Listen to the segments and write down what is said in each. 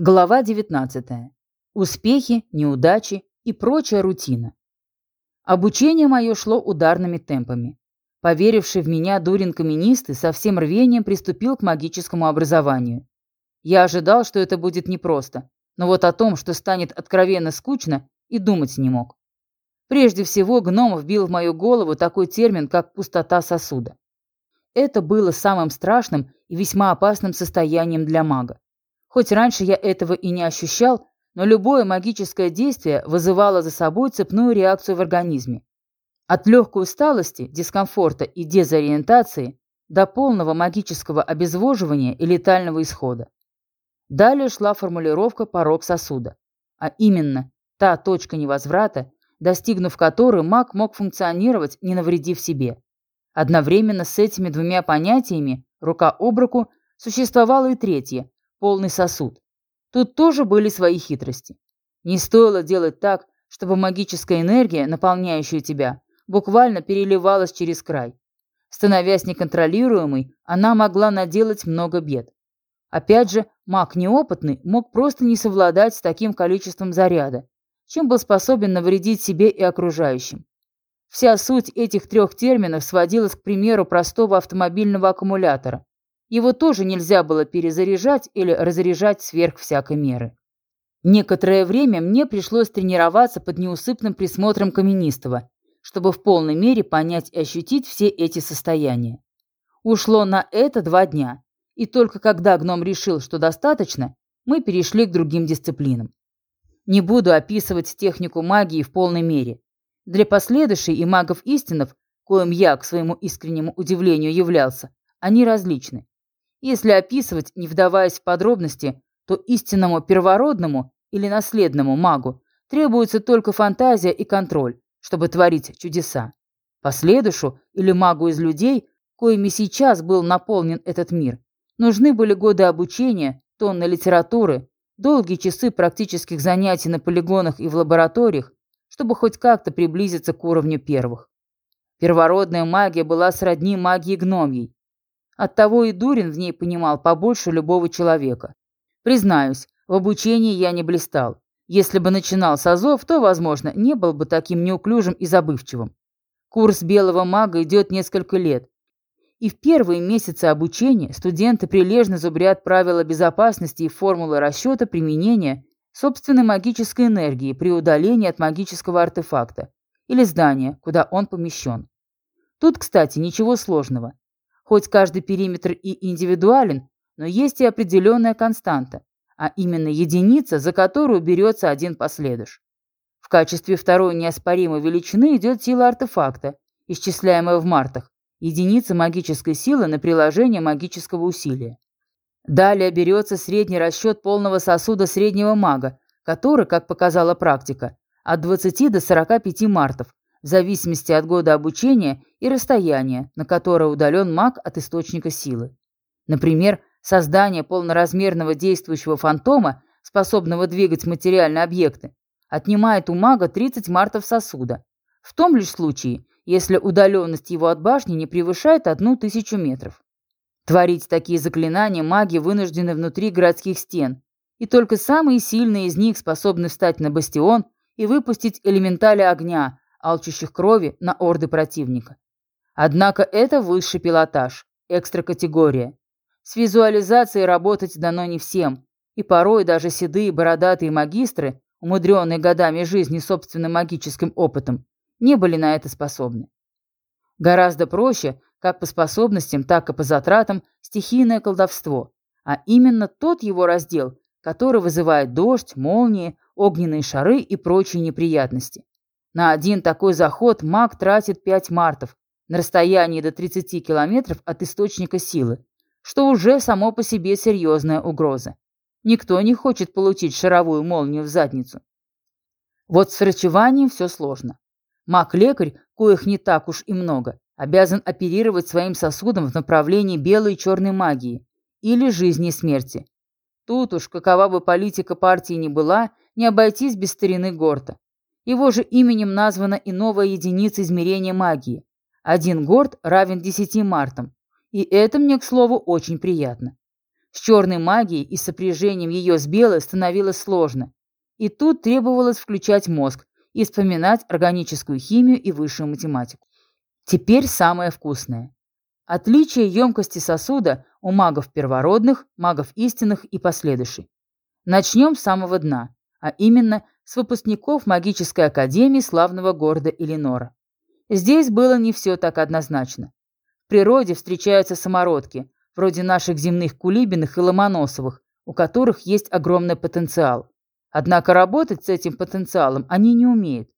Глава 19. Успехи, неудачи и прочая рутина. Обучение мое шло ударными темпами. Поверивший в меня Дурин-каменисты со всем рвением приступил к магическому образованию. Я ожидал, что это будет непросто, но вот о том, что станет откровенно скучно, и думать не мог. Прежде всего, гном вбил в мою голову такой термин, как «пустота сосуда». Это было самым страшным и весьма опасным состоянием для мага. Хоть раньше я этого и не ощущал, но любое магическое действие вызывало за собой цепную реакцию в организме. От легкой усталости, дискомфорта и дезориентации до полного магического обезвоживания и летального исхода. Далее шла формулировка «порог сосуда», а именно та точка невозврата, достигнув которой маг мог функционировать, не навредив себе. Одновременно с этими двумя понятиями, рука об руку, существовало и третье, полный сосуд. Тут тоже были свои хитрости. Не стоило делать так, чтобы магическая энергия, наполняющая тебя, буквально переливалась через край. Становясь неконтролируемой, она могла наделать много бед. Опять же, маг неопытный мог просто не совладать с таким количеством заряда, чем был способен навредить себе и окружающим. Вся суть этих трех терминов сводилась к примеру простого автомобильного аккумулятора, его тоже нельзя было перезаряжать или разряжать сверх всякой меры. Некоторое время мне пришлось тренироваться под неусыпным присмотром Каменистого, чтобы в полной мере понять и ощутить все эти состояния. Ушло на это два дня, и только когда гном решил, что достаточно, мы перешли к другим дисциплинам. Не буду описывать технику магии в полной мере. Для последующей и магов истинов, коим я, к своему искреннему удивлению, являлся, они различны. Если описывать, не вдаваясь в подробности, то истинному первородному или наследному магу требуется только фантазия и контроль, чтобы творить чудеса. Последушу или магу из людей, коими сейчас был наполнен этот мир, нужны были годы обучения, тонны литературы, долгие часы практических занятий на полигонах и в лабораториях, чтобы хоть как-то приблизиться к уровню первых. Первородная магия была сродни магии гномьей, Оттого и Дурин в ней понимал побольше любого человека. Признаюсь, в обучении я не блистал. Если бы начинал с азов, то, возможно, не был бы таким неуклюжим и забывчивым. Курс белого мага идет несколько лет. И в первые месяцы обучения студенты прилежно зубрят правила безопасности и формулы расчета применения собственной магической энергии при удалении от магического артефакта или здания, куда он помещен. Тут, кстати, ничего сложного. Хоть каждый периметр и индивидуален, но есть и определенная константа, а именно единица, за которую берется один последуш. В качестве второй неоспоримой величины идет сила артефакта, исчисляемая в мартах, единица магической силы на приложение магического усилия. Далее берется средний расчет полного сосуда среднего мага, который, как показала практика, от 20 до 45 мартов, в зависимости от года обучения и расстояния, на которое удален маг от источника силы. Например, создание полноразмерного действующего фантома, способного двигать материальные объекты, отнимает у мага 30 мартов сосуда. В том лишь случае, если удаленность его от башни не превышает одну тысячу метров. Творить такие заклинания маги вынуждены внутри городских стен, и только самые сильные из них способны встать на бастион и выпустить элементали огня, алчущих крови на орды противника. Однако это высший пилотаж, экстракатегория. С визуализацией работать дано не всем, и порой даже седые бородатые магистры, умудренные годами жизни собственным магическим опытом, не были на это способны. Гораздо проще, как по способностям, так и по затратам, стихийное колдовство, а именно тот его раздел, который вызывает дождь, молнии, огненные шары и прочие неприятности. На один такой заход маг тратит 5 мартов на расстоянии до 30 километров от источника силы, что уже само по себе серьезная угроза. Никто не хочет получить шаровую молнию в задницу. Вот с врачеванием все сложно. Маг-лекарь, коих не так уж и много, обязан оперировать своим сосудом в направлении белой и черной магии или жизни и смерти. Тут уж, какова бы политика партии ни была, не обойтись без старины Горта. Его же именем названа и новая единица измерения магии. Один горд равен десяти мартам. И это мне, к слову, очень приятно. С черной магией и сопряжением ее с белой становилось сложно. И тут требовалось включать мозг и вспоминать органическую химию и высшую математику. Теперь самое вкусное. Отличие емкости сосуда у магов первородных, магов истинных и последующих. Начнем с самого дна, а именно с выпускников магической академии славного города Элинора. Здесь было не все так однозначно. В природе встречаются самородки, вроде наших земных кулибиных и ломоносовых, у которых есть огромный потенциал. Однако работать с этим потенциалом они не умеют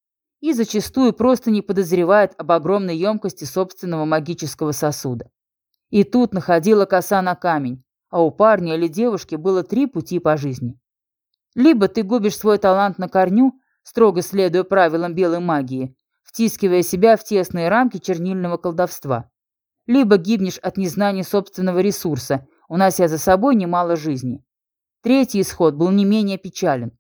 и зачастую просто не подозревают об огромной емкости собственного магического сосуда. И тут находила коса на камень, а у парня или девушки было три пути по жизни. Либо ты губишь свой талант на корню, строго следуя правилам белой магии, втискивая себя в тесные рамки чернильного колдовства. Либо гибнешь от незнания собственного ресурса, унося за собой немало жизни. Третий исход был не менее печален.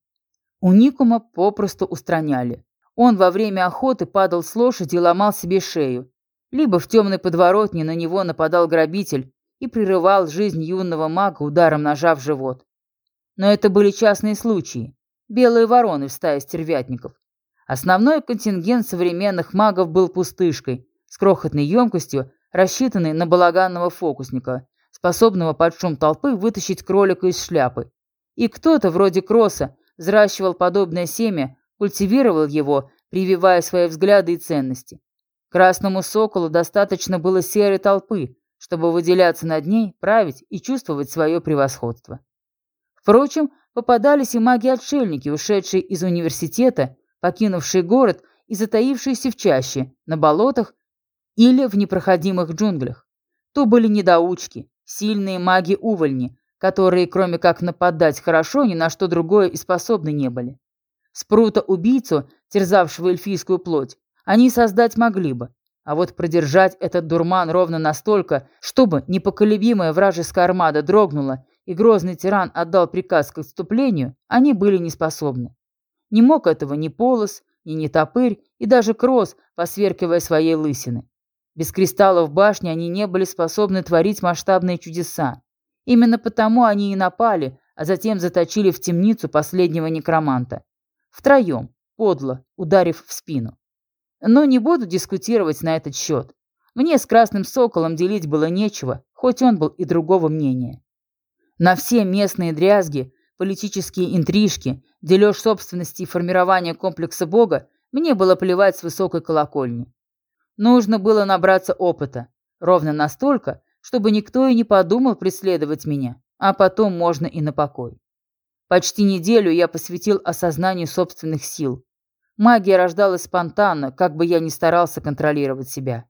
Уникума попросту устраняли. Он во время охоты падал с лошади и ломал себе шею. Либо в темной подворотне на него нападал грабитель и прерывал жизнь юного мага ударом ножа в живот. Но это были частные случаи. Белые вороны в стае стервятников. Основной контингент современных магов был пустышкой, с крохотной емкостью, рассчитанной на балаганного фокусника, способного под шум толпы вытащить кролика из шляпы. И кто-то, вроде Кросса, взращивал подобное семя, культивировал его, прививая свои взгляды и ценности. Красному соколу достаточно было серой толпы, чтобы выделяться над ней, править и чувствовать свое превосходство. Впрочем, попадались и маги-отшельники, ушедшие из университета, покинувшие город и затаившиеся в чаще, на болотах или в непроходимых джунглях. То были недоучки, сильные маги-увольни, которые, кроме как нападать хорошо, ни на что другое и способны не были. Спрута-убийцу, терзавшего эльфийскую плоть, они создать могли бы, а вот продержать этот дурман ровно настолько, чтобы непоколебимая вражеская армада дрогнула и грозный тиран отдал приказ к отступлению, они были неспособны. Не мог этого ни Полос, ни Нетопырь и даже Кросс, посверкивая своей лысины. Без кристаллов башни они не были способны творить масштабные чудеса. Именно потому они и напали, а затем заточили в темницу последнего некроманта. Втроем, подло, ударив в спину. Но не буду дискутировать на этот счет. Мне с Красным Соколом делить было нечего, хоть он был и другого мнения. На все местные дрязги, политические интрижки, дележ собственности и формирование комплекса Бога мне было плевать с высокой колокольни. Нужно было набраться опыта, ровно настолько, чтобы никто и не подумал преследовать меня, а потом можно и на покой. Почти неделю я посвятил осознанию собственных сил. Магия рождалась спонтанно, как бы я ни старался контролировать себя.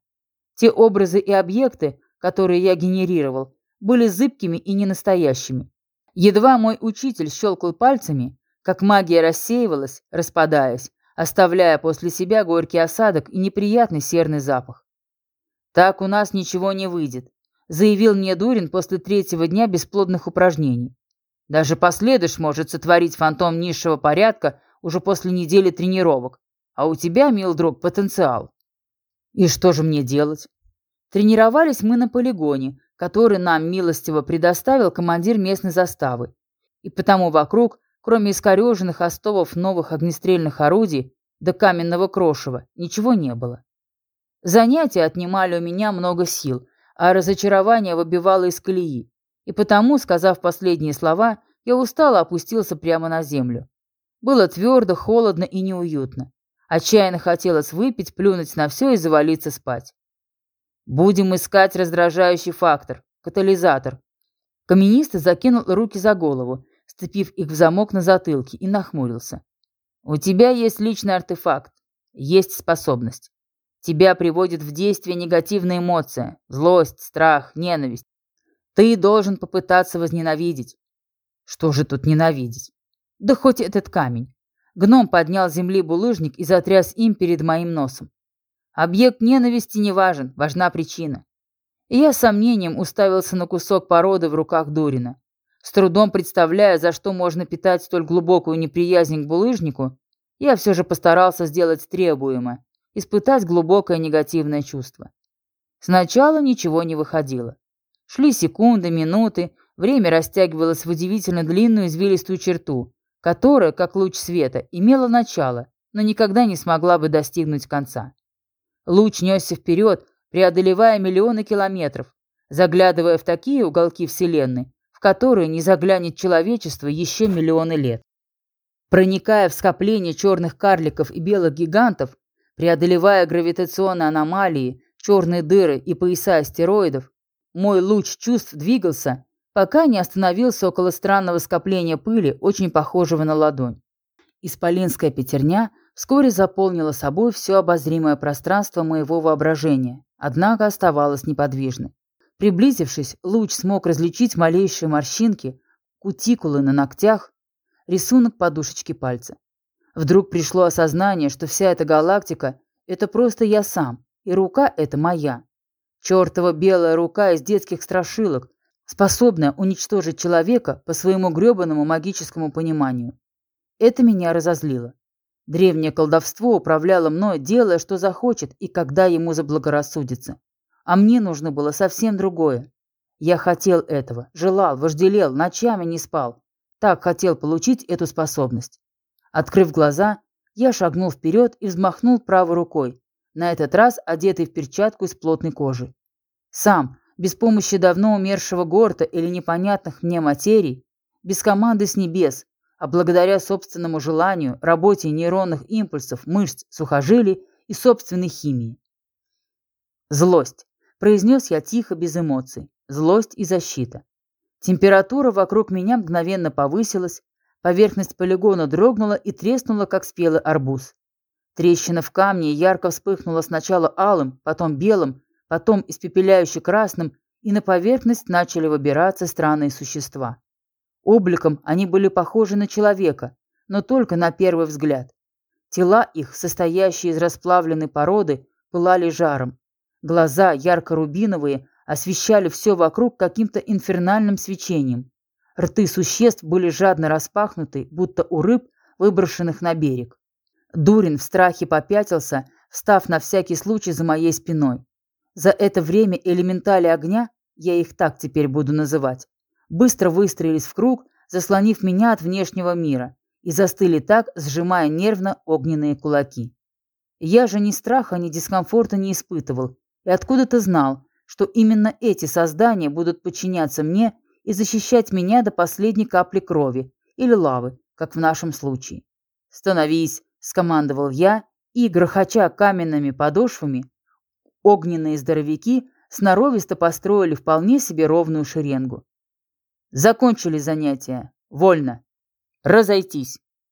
Те образы и объекты, которые я генерировал, были зыбкими и ненастоящими. Едва мой учитель щелкал пальцами, как магия рассеивалась, распадаясь, оставляя после себя горький осадок и неприятный серный запах. «Так у нас ничего не выйдет», — заявил мне Дурин после третьего дня бесплодных упражнений. Даже последуешь может сотворить фантом низшего порядка уже после недели тренировок. А у тебя, мил друг, потенциал. И что же мне делать? Тренировались мы на полигоне, который нам милостиво предоставил командир местной заставы. И потому вокруг, кроме искореженных остовов новых огнестрельных орудий до каменного крошева, ничего не было. Занятия отнимали у меня много сил, а разочарование выбивало из колеи и потому, сказав последние слова, я устало опустился прямо на землю. Было твердо, холодно и неуютно. Отчаянно хотелось выпить, плюнуть на все и завалиться спать. Будем искать раздражающий фактор, катализатор. Каменист закинул руки за голову, сцепив их в замок на затылке, и нахмурился. У тебя есть личный артефакт, есть способность. Тебя приводит в действие негативная эмоция, злость, страх, ненависть. Ты должен попытаться возненавидеть. Что же тут ненавидеть? Да хоть этот камень. Гном поднял с земли булыжник и затряс им перед моим носом. Объект ненависти не важен, важна причина. И я с сомнением уставился на кусок породы в руках Дурина. С трудом представляя, за что можно питать столь глубокую неприязнь к булыжнику, я все же постарался сделать требуемое, испытать глубокое негативное чувство. Сначала ничего не выходило. Шли секунды, минуты, Время растягивалось в удивительно длинную извилистую черту, которая, как луч света, имела начало, но никогда не смогла бы достигнуть конца. Луч несся вперед, преодолевая миллионы километров, заглядывая в такие уголки Вселенной, в которые не заглянет человечество еще миллионы лет. Проникая в скопление черных карликов и белых гигантов, преодолевая гравитационные аномалии, черные дыры и пояса астероидов, мой луч чувств двигался, пока не остановился около странного скопления пыли, очень похожего на ладонь. Исполинская пятерня вскоре заполнила собой все обозримое пространство моего воображения, однако оставалась неподвижной. Приблизившись, луч смог различить малейшие морщинки, кутикулы на ногтях, рисунок подушечки пальца. Вдруг пришло осознание, что вся эта галактика — это просто я сам, и рука — это моя. Чертова белая рука из детских страшилок, способная уничтожить человека по своему гребаному магическому пониманию. Это меня разозлило. Древнее колдовство управляло мной, делая, что захочет и когда ему заблагорассудится. А мне нужно было совсем другое. Я хотел этого, желал, вожделел, ночами не спал. Так хотел получить эту способность. Открыв глаза, я шагнул вперед и взмахнул правой рукой, на этот раз одетый в перчатку из плотной кожи. Сам, без помощи давно умершего Горта или непонятных мне материй, без команды с небес, а благодаря собственному желанию, работе нейронных импульсов, мышц, сухожилий и собственной химии. Злость. Произнес я тихо, без эмоций. Злость и защита. Температура вокруг меня мгновенно повысилась, поверхность полигона дрогнула и треснула, как спелый арбуз. Трещина в камне ярко вспыхнула сначала алым, потом белым, потом испепеляюще красным, и на поверхность начали выбираться странные существа. Обликом они были похожи на человека, но только на первый взгляд. Тела их, состоящие из расплавленной породы, пылали жаром. Глаза, ярко-рубиновые, освещали все вокруг каким-то инфернальным свечением. Рты существ были жадно распахнуты, будто у рыб, выброшенных на берег. Дурин в страхе попятился, встав на всякий случай за моей спиной. За это время элементали огня, я их так теперь буду называть, быстро выстроились в круг, заслонив меня от внешнего мира, и застыли так, сжимая нервно огненные кулаки. Я же ни страха, ни дискомфорта не испытывал, и откуда-то знал, что именно эти создания будут подчиняться мне и защищать меня до последней капли крови или лавы, как в нашем случае. «Становись!» – скомандовал я, и, грохоча каменными подошвами, огненные здоровяки сноровисто построили вполне себе ровную шеренгу. Закончили занятия. Вольно. Разойтись.